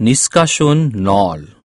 নিষ্কাশন নল